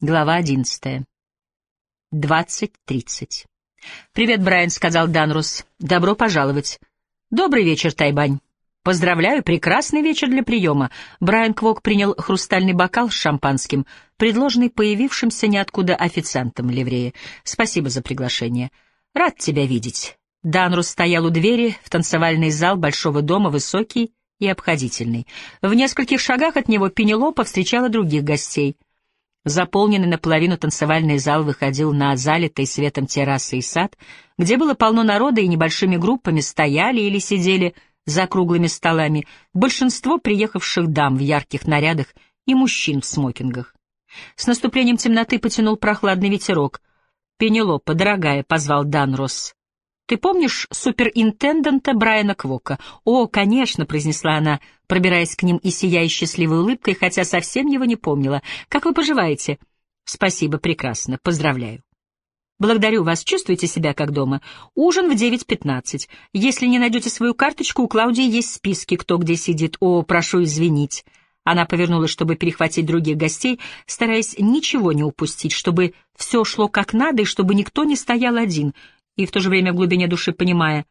Глава одиннадцатая. Двадцать тридцать. «Привет, Брайан», — сказал Данрус. «Добро пожаловать». «Добрый вечер, Тайбань». «Поздравляю, прекрасный вечер для приема». Брайан Квок принял хрустальный бокал с шампанским, предложенный появившимся ниоткуда официантом ливрея. «Спасибо за приглашение. Рад тебя видеть». Данрус стоял у двери в танцевальный зал большого дома, высокий и обходительный. В нескольких шагах от него Пенелопа встречала других гостей — Заполненный наполовину танцевальный зал выходил на залитый светом террасы и сад, где было полно народа и небольшими группами стояли или сидели за круглыми столами большинство приехавших дам в ярких нарядах и мужчин в смокингах. С наступлением темноты потянул прохладный ветерок. «Пенелопа, дорогая», — позвал Данрос, ты помнишь суперинтендента Брайана Квока? О, конечно, произнесла она, пробираясь к ним и сияя счастливой улыбкой, хотя совсем его не помнила. Как вы поживаете? Спасибо, прекрасно. Поздравляю. Благодарю вас. Чувствуете себя как дома? Ужин в 9.15. Если не найдете свою карточку, у Клаудии есть списки, кто где сидит. О, прошу извинить. Она повернулась, чтобы перехватить других гостей, стараясь ничего не упустить, чтобы все шло как надо и чтобы никто не стоял один — и в то же время в глубине души понимая,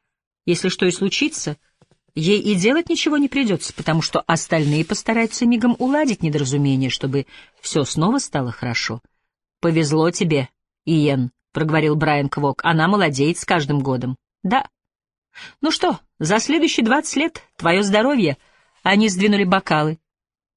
если что и случится, ей и делать ничего не придется, потому что остальные постараются мигом уладить недоразумение, чтобы все снова стало хорошо. «Повезло тебе, Иен», — проговорил Брайан Квок, — «она молодеет с каждым годом». «Да». «Ну что, за следующие двадцать лет твое здоровье». Они сдвинули бокалы.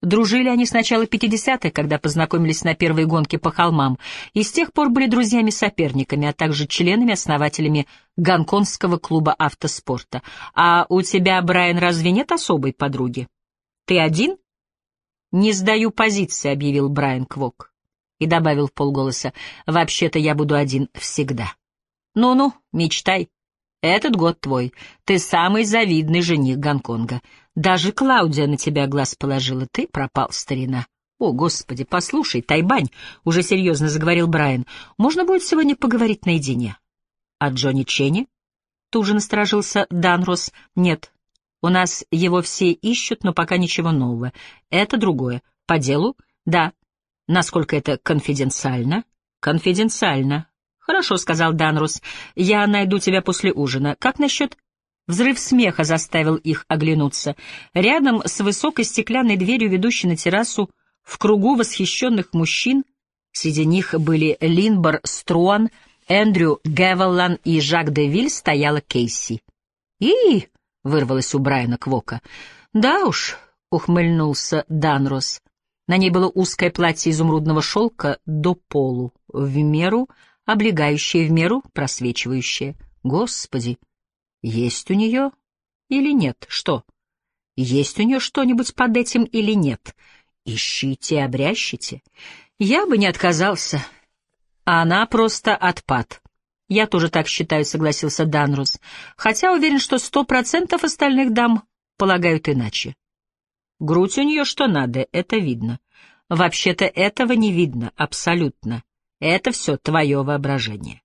Дружили они с начала 50-х, когда познакомились на первой гонке по холмам, и с тех пор были друзьями-соперниками, а также членами-основателями Гонконгского клуба автоспорта. А у тебя, Брайан, разве нет особой подруги? Ты один? Не сдаю позиции, объявил Брайан Квок. И добавил в полголоса, вообще-то я буду один всегда. Ну-ну, мечтай. Этот год твой. Ты самый завидный жених Гонконга. Даже Клаудия на тебя глаз положила. Ты пропал, старина. О, Господи, послушай, Тайбань, — уже серьезно заговорил Брайан, — можно будет сегодня поговорить наедине? А Джонни Ченни? Тут же насторожился Данрос. Нет, у нас его все ищут, но пока ничего нового. Это другое. По делу? Да. Насколько это конфиденциально? Конфиденциально. Хорошо, — сказал Данрус. Я найду тебя после ужина. Как насчет Взрыв смеха заставил их оглянуться. Рядом с высокой стеклянной дверью, ведущей на террасу, в кругу восхищенных мужчин, среди них были Линбор Струан, Эндрю Гевеллан и Жак де Виль, стояла Кейси. и вырвалось у Брайана Квока. «Да уж», — ухмыльнулся Данрос. На ней было узкое платье изумрудного шелка до полу, в меру облегающее, в меру просвечивающее. Господи! Есть у нее или нет? Что? Есть у нее что-нибудь под этим или нет? Ищите, обрящите. Я бы не отказался. Она просто отпад. Я тоже так считаю, согласился Данрус, хотя уверен, что сто процентов остальных дам полагают иначе. Грудь у нее что надо, это видно. Вообще-то этого не видно, абсолютно. Это все твое воображение.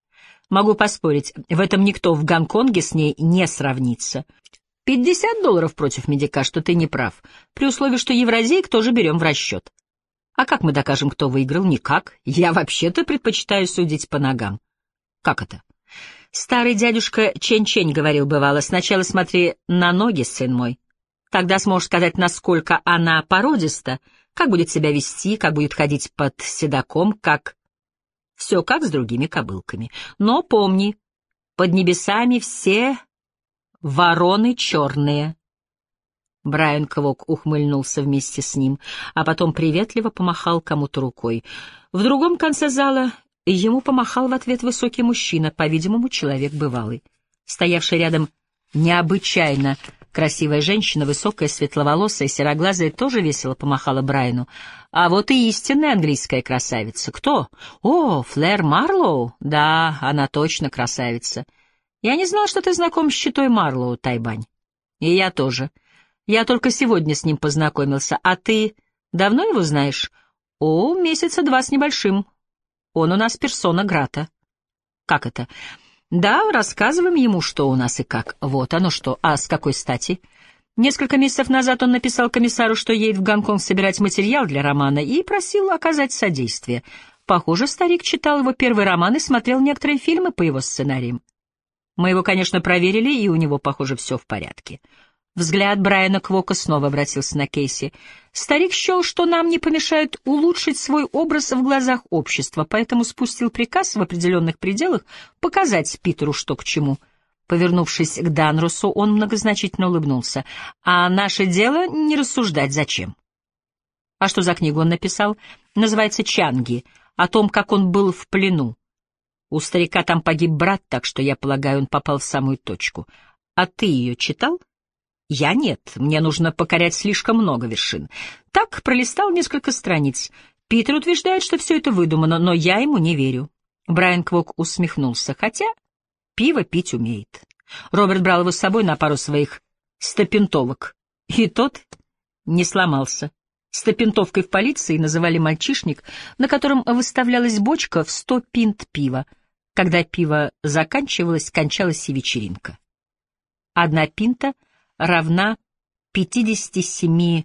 Могу поспорить, в этом никто в Гонконге с ней не сравнится. Пятьдесят долларов против медика, что ты не прав, при условии, что евразеек тоже берем в расчет. А как мы докажем, кто выиграл? Никак. Я вообще-то предпочитаю судить по ногам. Как это? Старый дядюшка Чень-Чень говорил бывало, сначала смотри на ноги, сын мой. Тогда сможешь сказать, насколько она породиста, как будет себя вести, как будет ходить под седаком, как все как с другими кобылками. Но помни, под небесами все вороны черные. Брайан Квок ухмыльнулся вместе с ним, а потом приветливо помахал кому-то рукой. В другом конце зала ему помахал в ответ высокий мужчина, по-видимому, человек бывалый. Стоявший рядом необычайно Красивая женщина, высокая, светловолосая, сероглазая, тоже весело помахала Брайну. А вот и истинная английская красавица. Кто? О, Флэр Марлоу? Да, она точно красавица. Я не знал, что ты знаком с читой Марлоу, Тайбань. И я тоже. Я только сегодня с ним познакомился. А ты давно его знаешь? О, месяца два с небольшим. Он у нас персона Грата. Как это? Да, рассказываем ему, что у нас и как. Вот оно что. А с какой стати? Несколько месяцев назад он написал комиссару, что едет в Гонконг собирать материал для романа, и просил оказать содействие. Похоже, старик читал его первый роман и смотрел некоторые фильмы по его сценариям. Мы его, конечно, проверили, и у него, похоже, все в порядке. Взгляд Брайана Квока снова обратился на Кейси. Старик счел, что нам не помешает улучшить свой образ в глазах общества, поэтому спустил приказ в определенных пределах показать Питеру, что к чему. Повернувшись к Данрусу, он многозначительно улыбнулся. «А наше дело — не рассуждать зачем». «А что за книгу он написал?» «Называется «Чанги», о том, как он был в плену. У старика там погиб брат, так что, я полагаю, он попал в самую точку. А ты ее читал?» Я нет, мне нужно покорять слишком много вершин. Так пролистал несколько страниц. Питер утверждает, что все это выдумано, но я ему не верю. Брайан Квок усмехнулся, хотя пиво пить умеет. Роберт брал его с собой на пару своих стопинтовок, и тот не сломался. Стопинтовкой в полиции называли мальчишник, на котором выставлялась бочка в сто пинт пива. Когда пиво заканчивалось, кончалась и вечеринка. Одна пинта — равна 57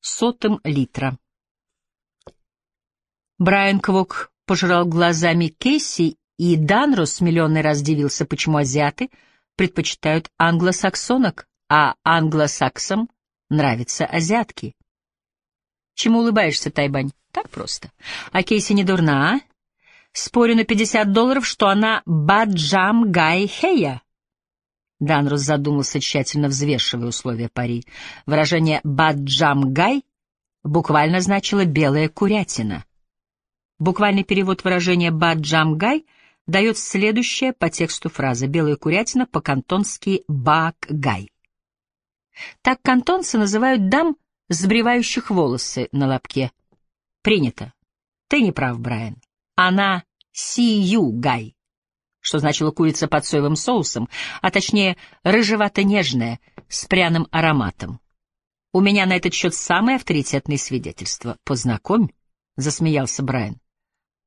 сотым литра. Брайан Квок пожирал глазами Кейси, и Данрос миллионный раз дивился, почему азиаты предпочитают англосаксонок, а англосаксам нравятся азиатки. Чему улыбаешься, Тайбань? Так просто. А Кейси не дурна, а? Спорю на 50 долларов, что она Баджам Гай Хея. Данрос задумался, тщательно взвешивая условия пари. Выражение «баджамгай» буквально значило «белая курятина». Буквальный перевод выражения «баджамгай» дает следующее по тексту фраза «белая курятина» по-кантонски «бакгай». Так кантонцы называют дам, сбривающих волосы на лобке. Принято. Ты не прав, Брайан. Она сию-гай что значило курица под соевым соусом, а точнее рыжевато-нежная, с пряным ароматом. У меня на этот счет самые авторитетные свидетельства. Познакомь, — засмеялся Брайан.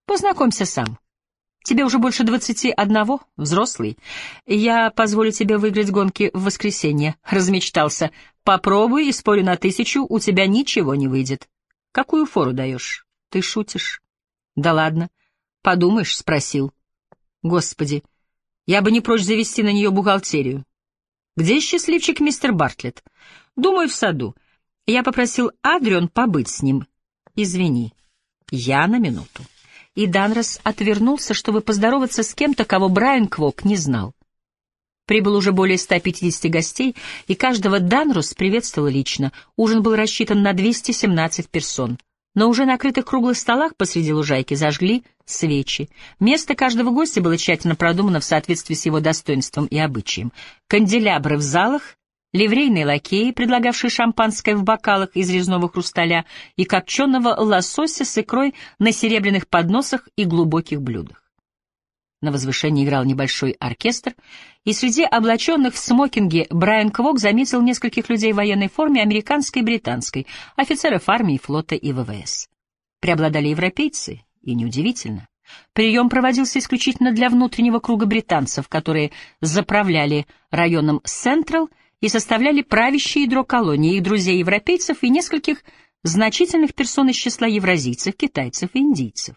Познакомься сам. Тебе уже больше двадцати одного, взрослый. Я позволю тебе выиграть гонки в воскресенье. Размечтался. Попробуй и спорю на тысячу, у тебя ничего не выйдет. Какую фору даешь? Ты шутишь? Да ладно. Подумаешь, спросил. Господи, я бы не прочь завести на нее бухгалтерию. Где счастливчик мистер Бартлетт? Думаю, в саду. Я попросил Адрион побыть с ним. Извини, я на минуту. И Данрос отвернулся, чтобы поздороваться с кем-то, кого Брайан Квок не знал. Прибыл уже более 150 гостей, и каждого Данрус приветствовал лично. Ужин был рассчитан на 217 персон. На уже накрытых круглых столах посреди лужайки зажгли свечи. Место каждого гостя было тщательно продумано в соответствии с его достоинством и обычаем. Канделябры в залах, ливрейные лакеи, предлагавшие шампанское в бокалах из резного хрусталя и копченого лосося с икрой на серебряных подносах и глубоких блюдах. На возвышении играл небольшой оркестр, и среди облаченных в смокинге Брайан Квок заметил нескольких людей в военной форме американской и британской, офицеров армии, флота и ВВС. Преобладали европейцы, и неудивительно. Прием проводился исключительно для внутреннего круга британцев, которые заправляли районом Централ и составляли правящее ядро колонии, их друзей-европейцев и нескольких значительных персон из числа евразийцев, китайцев и индийцев.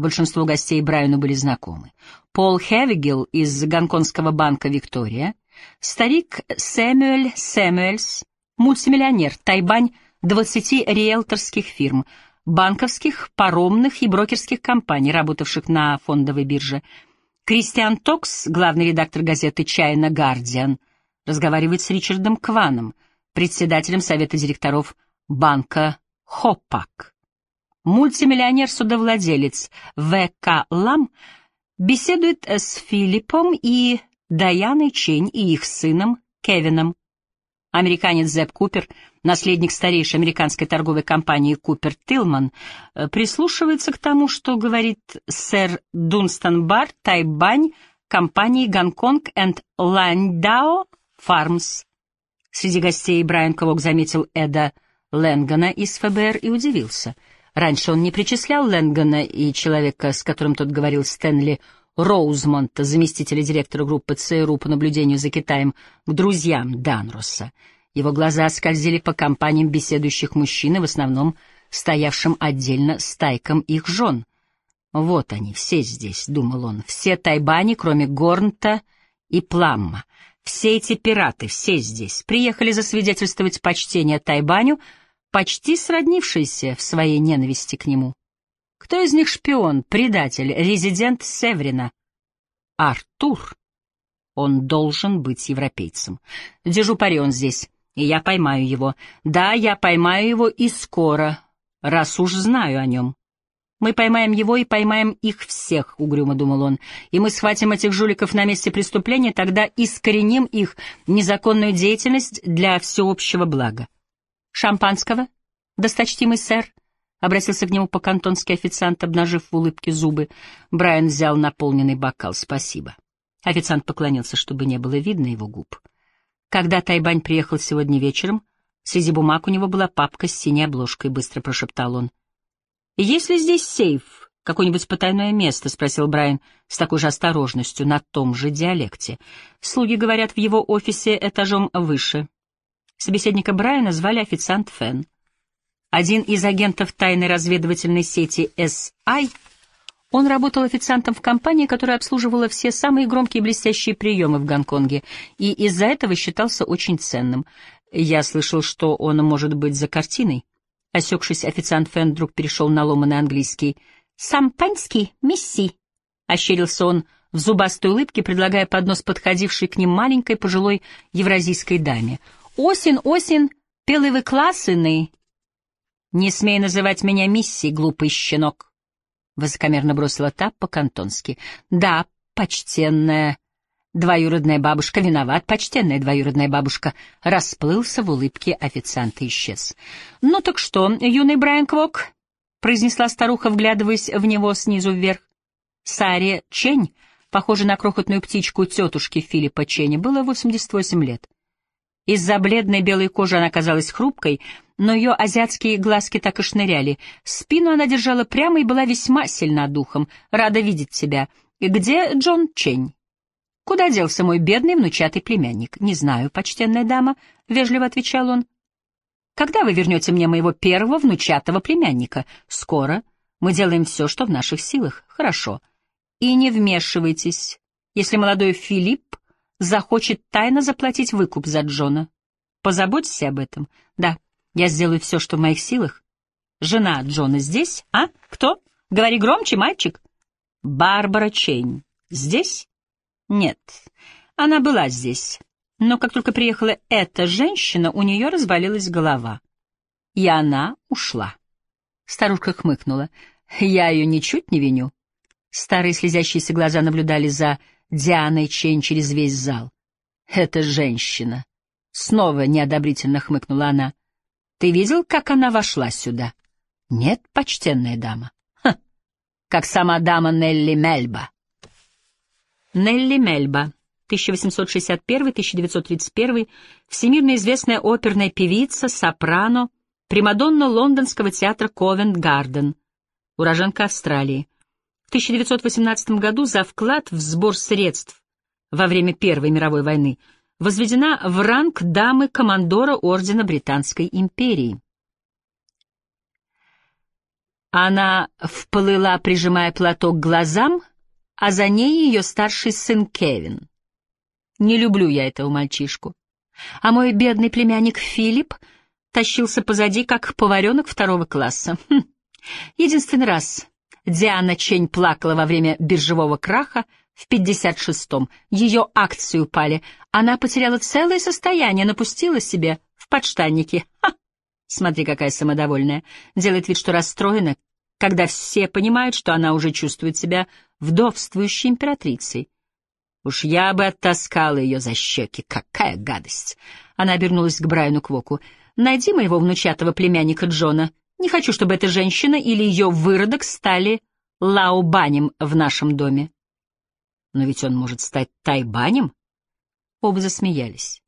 Большинство гостей Брайану были знакомы. Пол Хевигел из гонконгского банка «Виктория», старик Сэмюэль Сэмюэльс, мультимиллионер, Тайбань 20 риэлторских фирм, банковских, паромных и брокерских компаний, работавших на фондовой бирже. Кристиан Токс, главный редактор газеты «Чайна Гардиан», разговаривает с Ричардом Кваном, председателем совета директоров банка «Хопак». Мультимиллионер-судовладелец В.К. Лам беседует с Филиппом и Даяной Чень и их сыном Кевином. Американец Зепп Купер, наследник старейшей американской торговой компании Купер Тилман, э, прислушивается к тому, что говорит сэр Дунстон Бар Тайбань компании Гонконг энд Ландао Фармс. Среди гостей Брайан Ковок заметил Эда Ленгана из ФБР и удивился — Раньше он не причислял Лэнгана и человека, с которым тот говорил, Стэнли Роузмонта, заместителя директора группы ЦРУ по наблюдению за Китаем, к друзьям Данроса. Его глаза скользили по компаниям беседующих мужчин и в основном стоявшим отдельно стайкам их жен. Вот они, все здесь, — думал он, — все тайбани, кроме Горнта и Пламма. Все эти пираты, все здесь, приехали засвидетельствовать почтение Тайбаню, почти сроднившиеся в своей ненависти к нему. Кто из них шпион, предатель, резидент Севрина? Артур. Он должен быть европейцем. Держу пари, он здесь, и я поймаю его. Да, я поймаю его и скоро, раз уж знаю о нем. Мы поймаем его и поймаем их всех, — угрюмо думал он, — и мы схватим этих жуликов на месте преступления, тогда искореним их незаконную деятельность для всеобщего блага. «Шампанского, досточтимый сэр?» — обратился к нему по-кантонски официант, обнажив в улыбке зубы. Брайан взял наполненный бокал. «Спасибо». Официант поклонился, чтобы не было видно его губ. Когда Тайбань приехал сегодня вечером, среди бумаг у него была папка с синей обложкой, быстро прошептал он. «Есть ли здесь сейф, какое-нибудь потайное место?» — спросил Брайан с такой же осторожностью, на том же диалекте. Слуги говорят в его офисе этажом выше. Собеседника Брайана звали официант Фен. Один из агентов тайной разведывательной сети SI, он работал официантом в компании, которая обслуживала все самые громкие и блестящие приемы в Гонконге, и из-за этого считался очень ценным. Я слышал, что он может быть за картиной. Осекшись, официант Фэн вдруг перешел на ломаный английский. «Сампанский, мисси!» — ощерился он в зубастой улыбке, предлагая поднос подходившей к ним маленькой пожилой евразийской даме. «Осин, осин, пелывы классыны!» «Не смей называть меня мисси, глупый щенок!» — высокомерно бросила та по-кантонски. «Да, почтенная двоюродная бабушка, виноват, почтенная двоюродная бабушка, расплылся в улыбке официант и исчез. «Ну так что, юный Брайан Квок?» — произнесла старуха, вглядываясь в него снизу вверх. Саре Чень, похожей на крохотную птичку тетушки Филиппа Ченни, было 88 лет. Из-за бледной белой кожи она казалась хрупкой, но ее азиатские глазки так и шныряли. Спину она держала прямо и была весьма сильна духом. «Рада видеть тебя. Где Джон Чень?» Куда делся мой бедный внучатый племянник? Не знаю, почтенная дама, — вежливо отвечал он. Когда вы вернете мне моего первого внучатого племянника? Скоро. Мы делаем все, что в наших силах. Хорошо. И не вмешивайтесь, если молодой Филипп захочет тайно заплатить выкуп за Джона. Позаботьтесь об этом. Да, я сделаю все, что в моих силах. Жена Джона здесь, а? Кто? Говори громче, мальчик. Барбара Чейн. Здесь? Нет, она была здесь, но как только приехала эта женщина, у нее развалилась голова. И она ушла. Старушка хмыкнула. Я ее ничуть не виню. Старые слезящиеся глаза наблюдали за Дианой Чейн через весь зал. «Это женщина!» Снова неодобрительно хмыкнула она. «Ты видел, как она вошла сюда?» «Нет, почтенная дама». «Ха! Как сама дама Нелли Мельба». Нелли Мельба, 1861-1931, всемирно известная оперная певица, сопрано, примадонна лондонского театра Ковент-Гарден, уроженка Австралии. В 1918 году за вклад в сбор средств во время Первой мировой войны возведена в ранг дамы командора Ордена Британской империи. Она вплыла, прижимая платок к глазам, а за ней ее старший сын Кевин. Не люблю я этого мальчишку. А мой бедный племянник Филипп тащился позади, как поваренок второго класса. Хм. Единственный раз Диана Чень плакала во время биржевого краха в 56-м. Ее акции упали. Она потеряла целое состояние, напустила себе в подштанники. Ха! Смотри, какая самодовольная. Делает вид, что расстроена, когда все понимают, что она уже чувствует себя вдовствующей императрицей. Уж я бы оттаскала ее за щеки. Какая гадость! Она обернулась к Брайану Квоку. «Найди моего внучатого племянника Джона. Не хочу, чтобы эта женщина или ее выродок стали лаобанем в нашем доме». «Но ведь он может стать тайбанем?» Оба засмеялись.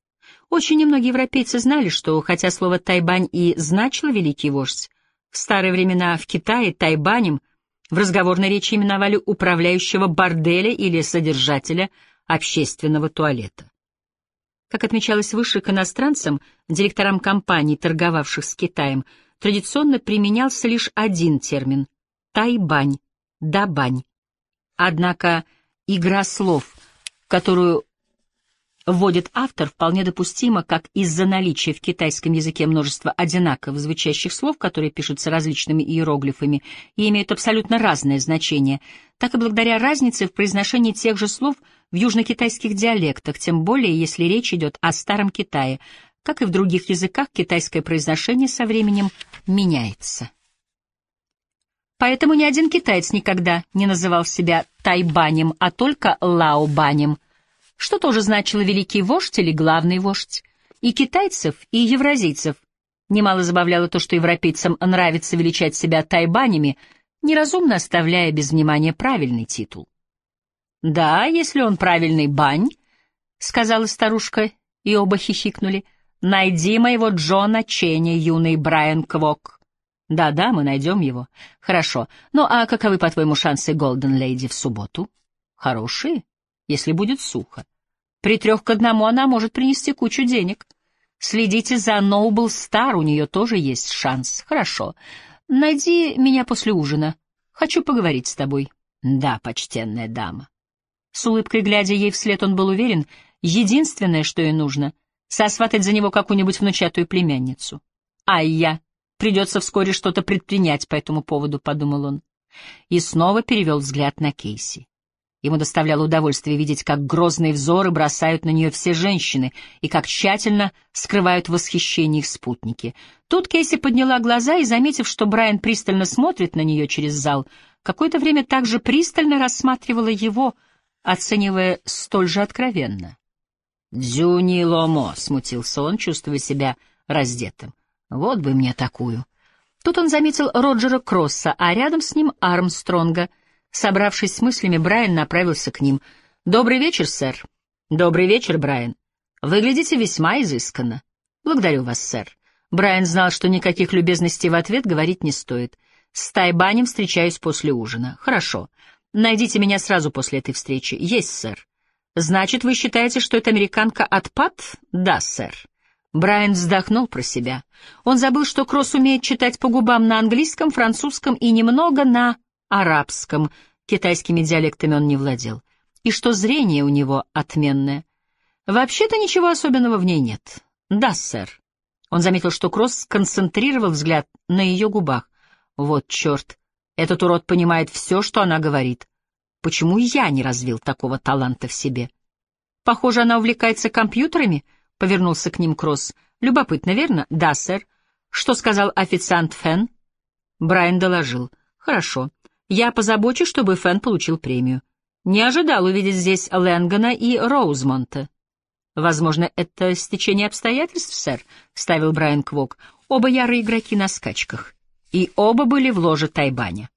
Очень немногие европейцы знали, что, хотя слово «тайбань» и значило «великий вождь», в старые времена в Китае тайбанем в разговорной речи именовали управляющего борделя или содержателя общественного туалета. Как отмечалось выше, к иностранцам, директорам компаний, торговавших с Китаем, традиционно применялся лишь один термин — тайбань, «дабань». Однако игра слов, которую вводит автор, вполне допустимо, как из-за наличия в китайском языке множества одинаково звучащих слов, которые пишутся различными иероглифами и имеют абсолютно разное значение, так и благодаря разнице в произношении тех же слов в южнокитайских диалектах, тем более если речь идет о Старом Китае. Как и в других языках, китайское произношение со временем меняется. Поэтому ни один китаец никогда не называл себя Тайбанем, а только Лаобанем — что тоже значило «великий вождь» или «главный вождь». И китайцев, и евразийцев. Немало забавляло то, что европейцам нравится величать себя тайбанями, неразумно оставляя без внимания правильный титул. «Да, если он правильный бань», — сказала старушка, и оба хихикнули, — «найди моего Джона Ченни, юный Брайан Квок». «Да-да, мы найдем его. Хорошо. Ну а каковы, по-твоему, шансы Голден Лейди в субботу?» «Хорошие, если будет сухо. При трех к одному она может принести кучу денег. Следите за Ноубл Стар, у нее тоже есть шанс. Хорошо. Найди меня после ужина. Хочу поговорить с тобой. Да, почтенная дама. С улыбкой глядя ей вслед, он был уверен, единственное, что ей нужно — сосватать за него какую-нибудь внучатую племянницу. А я. Придется вскоре что-то предпринять по этому поводу, — подумал он. И снова перевел взгляд на Кейси. Ему доставляло удовольствие видеть, как грозные взоры бросают на нее все женщины и как тщательно скрывают восхищение их спутники. Тут Кейси подняла глаза и, заметив, что Брайан пристально смотрит на нее через зал, какое-то время также пристально рассматривала его, оценивая столь же откровенно. «Дзюни Ломо», — смутился он, чувствуя себя раздетым. «Вот бы мне такую». Тут он заметил Роджера Кросса, а рядом с ним Армстронга — Собравшись с мыслями, Брайан направился к ним. «Добрый вечер, сэр». «Добрый вечер, Брайан. Выглядите весьма изысканно». «Благодарю вас, сэр». Брайан знал, что никаких любезностей в ответ говорить не стоит. «С Тайбанем встречаюсь после ужина». «Хорошо. Найдите меня сразу после этой встречи». «Есть, сэр». «Значит, вы считаете, что эта американка отпад?» «Да, сэр». Брайан вздохнул про себя. Он забыл, что Кросс умеет читать по губам на английском, французском и немного на арабском, китайскими диалектами он не владел, и что зрение у него отменное. Вообще-то ничего особенного в ней нет. Да, сэр. Он заметил, что Кросс концентрировал взгляд на ее губах. Вот черт, этот урод понимает все, что она говорит. Почему я не развил такого таланта в себе? Похоже, она увлекается компьютерами, — повернулся к ним Кросс. Любопытно, верно? Да, сэр. Что сказал официант Фен? Брайан доложил. Хорошо. Я позабочусь, чтобы Фэн получил премию. Не ожидал увидеть здесь Лэнгана и Роузмонта. «Возможно, это стечение обстоятельств, сэр», — вставил Брайан Квок. «Оба ярые игроки на скачках. И оба были в ложе Тайбаня.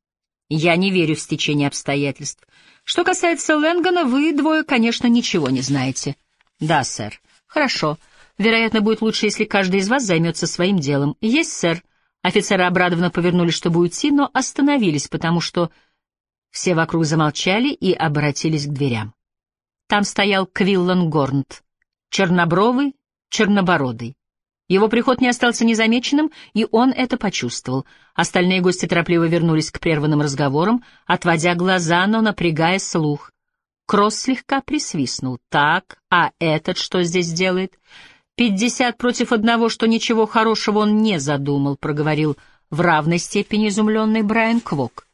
Я не верю в стечение обстоятельств. Что касается Лэнгана, вы двое, конечно, ничего не знаете». «Да, сэр. Хорошо. Вероятно, будет лучше, если каждый из вас займется своим делом. Есть, сэр». Офицеры обрадованно повернулись, чтобы уйти, но остановились, потому что все вокруг замолчали и обратились к дверям. Там стоял Квиллан Горнт, чернобровый, чернобородый. Его приход не остался незамеченным, и он это почувствовал. Остальные гости торопливо вернулись к прерванным разговорам, отводя глаза, но напрягая слух. Кросс слегка присвистнул. «Так, а этот что здесь делает?» «Пятьдесят против одного, что ничего хорошего он не задумал», — проговорил в равной степени изумленный Брайан Квок.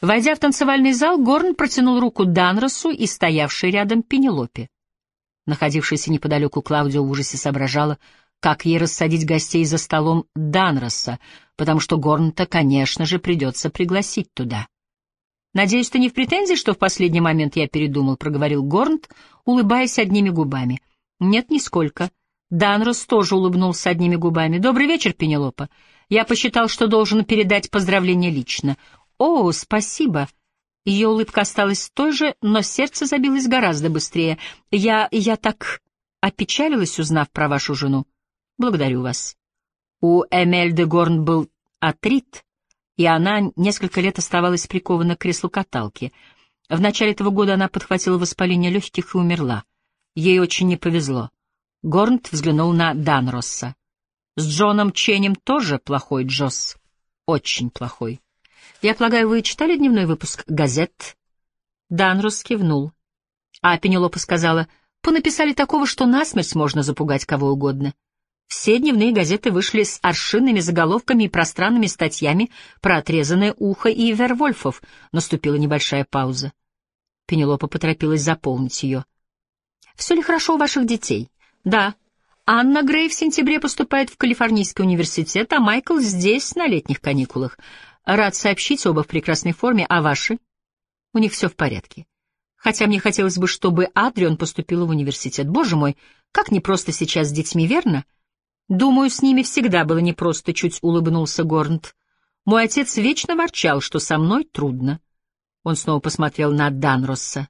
Войдя в танцевальный зал, Горн протянул руку Данросу и стоявшей рядом Пенелопе. Находившаяся неподалеку Клаудио в ужасе соображала, как ей рассадить гостей за столом Данроса, потому что Горн-то, конечно же, придется пригласить туда. «Надеюсь, ты не в претензии, что в последний момент я передумал», — проговорил Горнт, улыбаясь одними губами. «Нет, нисколько». Данрос тоже улыбнулся одними губами. «Добрый вечер, Пенелопа. Я посчитал, что должен передать поздравления лично». «О, спасибо». Ее улыбка осталась той же, но сердце забилось гораздо быстрее. «Я... я так опечалилась, узнав про вашу жену. Благодарю вас». У Эмель де Горн был атрит, и она несколько лет оставалась прикована к креслу каталки. В начале этого года она подхватила воспаление легких и умерла. Ей очень не повезло. Горнт взглянул на Данросса. «С Джоном Ченем тоже плохой, Джосс. Очень плохой». Я полагаю, вы читали дневной выпуск газет? Данрос кивнул. А Пенелопа сказала, понаписали такого, что насмерть можно запугать кого угодно. Все дневные газеты вышли с аршинными заголовками и пространными статьями про отрезанное ухо и вервольфов. Наступила небольшая пауза. Пенелопа поторопилась заполнить ее. «Все ли хорошо у ваших детей?» «Да. Анна Грей в сентябре поступает в Калифорнийский университет, а Майкл здесь на летних каникулах. Рад сообщить оба в прекрасной форме, а ваши?» «У них все в порядке. Хотя мне хотелось бы, чтобы Адриан поступила в университет. Боже мой, как непросто сейчас с детьми, верно?» «Думаю, с ними всегда было непросто», — чуть улыбнулся Горнт. «Мой отец вечно ворчал, что со мной трудно». Он снова посмотрел на Данросса.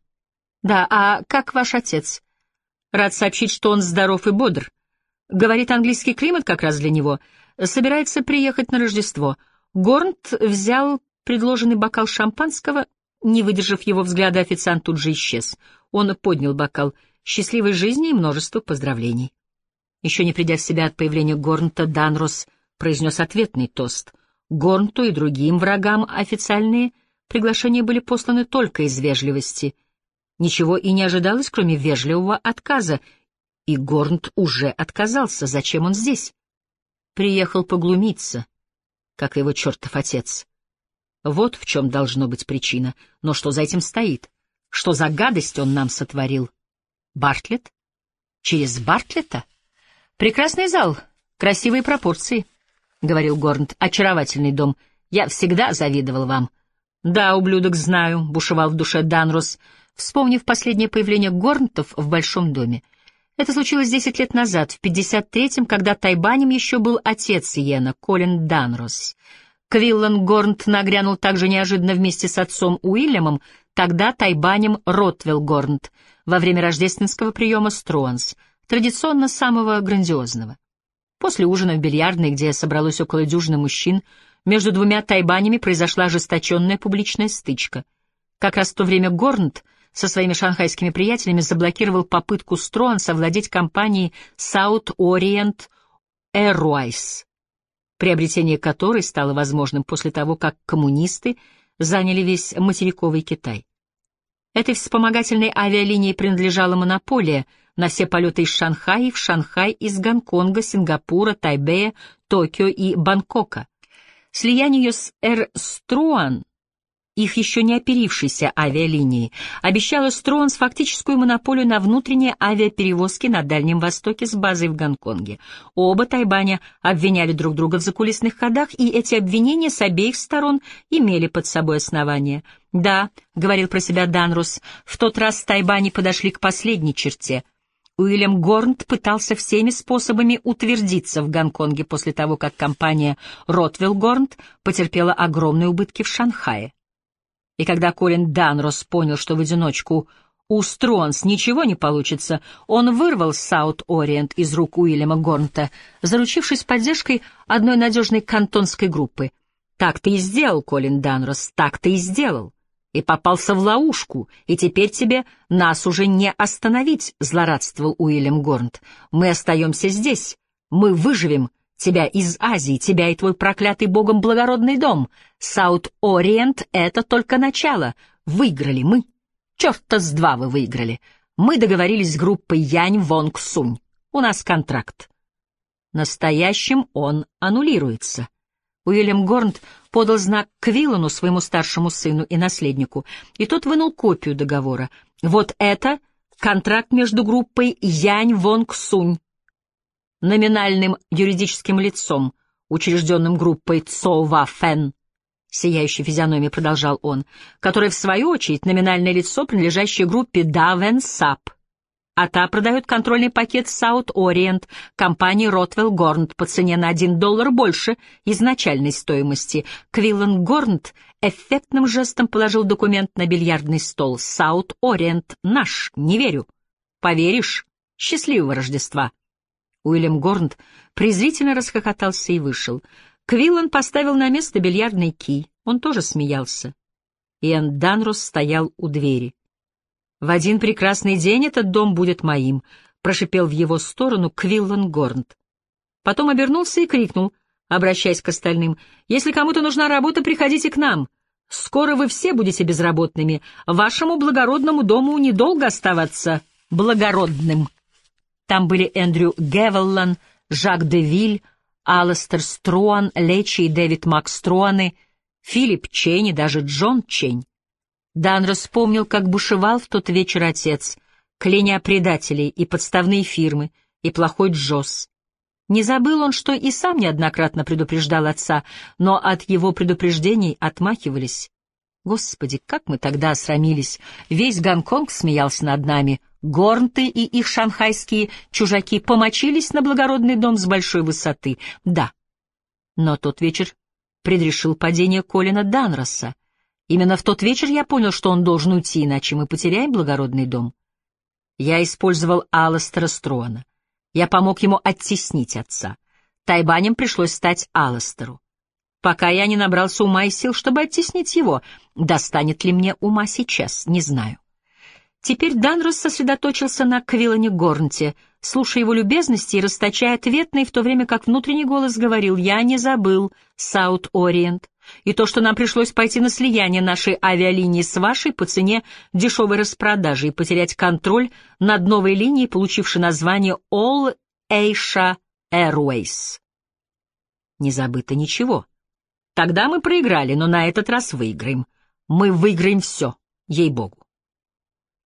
«Да, а как ваш отец?» «Рад сообщить, что он здоров и бодр. Говорит, английский климат как раз для него. Собирается приехать на Рождество». Горнт взял предложенный бокал шампанского, не выдержав его взгляда, официант тут же исчез. Он поднял бокал. «Счастливой жизни и множество поздравлений». Еще не придя в себя от появления Горнта, Данрос произнес ответный тост. Горнту и другим врагам официальные приглашения были посланы только из вежливости. Ничего и не ожидалось, кроме вежливого отказа, и Горнт уже отказался. Зачем он здесь? Приехал поглумиться, как его чертов отец. Вот в чем должно быть причина. Но что за этим стоит? Что за гадость он нам сотворил? Бартлетт? Через Бартлета? «Прекрасный зал, красивые пропорции», — говорил Горнт. «Очаровательный дом. Я всегда завидовал вам». «Да, ублюдок, знаю», — бушевал в душе Данрос, вспомнив последнее появление Горнтов в большом доме. Это случилось десять лет назад, в 53-м, когда Тайбанем еще был отец Иена, Колин Данрос. Квиллан Горнт нагрянул также неожиданно вместе с отцом Уильямом, тогда Тайбанем Ротвелл Горнт, во время рождественского приема Струанс — традиционно самого грандиозного. После ужина в бильярдной, где собралось около дюжины мужчин, между двумя тайбанями произошла ожесточенная публичная стычка. Как раз в то время Горнт со своими шанхайскими приятелями заблокировал попытку Строан совладеть компанией South Orient Airways, приобретение которой стало возможным после того, как коммунисты заняли весь материковый Китай. Этой вспомогательной авиалинии принадлежала монополия — на все полеты из Шанхая в Шанхай из Гонконга, Сингапура, Тайбэя, Токио и Бангкока. Слияние ее с Air Struan, их еще не оперившейся авиалинии, обещало Струанс фактическую монополию на внутренние авиаперевозки на Дальнем Востоке с базой в Гонконге. Оба Тайбаня обвиняли друг друга в закулисных ходах, и эти обвинения с обеих сторон имели под собой основания. «Да», — говорил про себя Данрус, — «в тот раз Тайбани подошли к последней черте — Уильям Горнт пытался всеми способами утвердиться в Гонконге после того, как компания Ротвелл Горнт потерпела огромные убытки в Шанхае. И когда Колин Данрос понял, что в одиночку у Стронс ничего не получится, он вырвал Саут Ориент из рук Уильяма Горнта, заручившись поддержкой одной надежной кантонской группы. «Так ты и сделал, Колин Данрос, так ты и сделал и попался в ловушку, и теперь тебе нас уже не остановить», — злорадствовал Уильям Горнт. «Мы остаемся здесь, мы выживем тебя из Азии, тебя и твой проклятый богом благородный дом. Саут-Ориент — это только начало. Выиграли мы. Черта с два вы выиграли. Мы договорились с группой Янь Вонг Сунь. У нас контракт. Настоящим он аннулируется. Уильям Горнт подал знак Квиллану, своему старшему сыну и наследнику, и тот вынул копию договора. Вот это контракт между группой Янь Вонг Сунь, номинальным юридическим лицом, учрежденным группой Цо Ва Фэн, сияющей физиономией продолжал он, которая, в свою очередь, номинальное лицо, принадлежащее группе Да Вен Сап а та продает контрольный пакет South Orient компании Rotwell Горнт по цене на 1 доллар больше изначальной стоимости. Квиллан Горнт эффектным жестом положил документ на бильярдный стол. South Orient наш, не верю. Поверишь? Счастливого Рождества. Уильям Горнт презрительно расхохотался и вышел. Квиллан поставил на место бильярдный кий. Он тоже смеялся. Иэн Данрос стоял у двери. В один прекрасный день этот дом будет моим, прошипел в его сторону Квиллан Горнт. Потом обернулся и крикнул, обращаясь к остальным, «Если кому-то нужна работа, приходите к нам. Скоро вы все будете безработными. Вашему благородному дому недолго оставаться благородным. Там были Эндрю Гевеллан, Жак де Виль, Алластер Струан, Лечи и Дэвид Макструаны, Филипп Чень и даже Джон Чень. Дан вспомнил, как бушевал в тот вечер отец, кляня предателей и подставные фирмы, и плохой Джосс. Не забыл он, что и сам неоднократно предупреждал отца, но от его предупреждений отмахивались. Господи, как мы тогда осрамились! Весь Гонконг смеялся над нами. Горнты и их шанхайские чужаки помочились на благородный дом с большой высоты. Да, но тот вечер предрешил падение Колина Данроса. Именно в тот вечер я понял, что он должен уйти, иначе мы потеряем благородный дом. Я использовал Алластера Струана. Я помог ему оттеснить отца. Тайбанем пришлось стать Алластеру. Пока я не набрался ума и сил, чтобы оттеснить его. Достанет ли мне ума сейчас, не знаю. Теперь Данрос сосредоточился на Квиллане Горнте, слушая его любезности и расточая ответные, в то время как внутренний голос говорил «Я не забыл, Саут-Ориент, и то, что нам пришлось пойти на слияние нашей авиалинии с вашей по цене дешевой распродажи и потерять контроль над новой линией, получившей название All Asia Airways». Не забыто ничего. Тогда мы проиграли, но на этот раз выиграем. Мы выиграем все, ей-богу.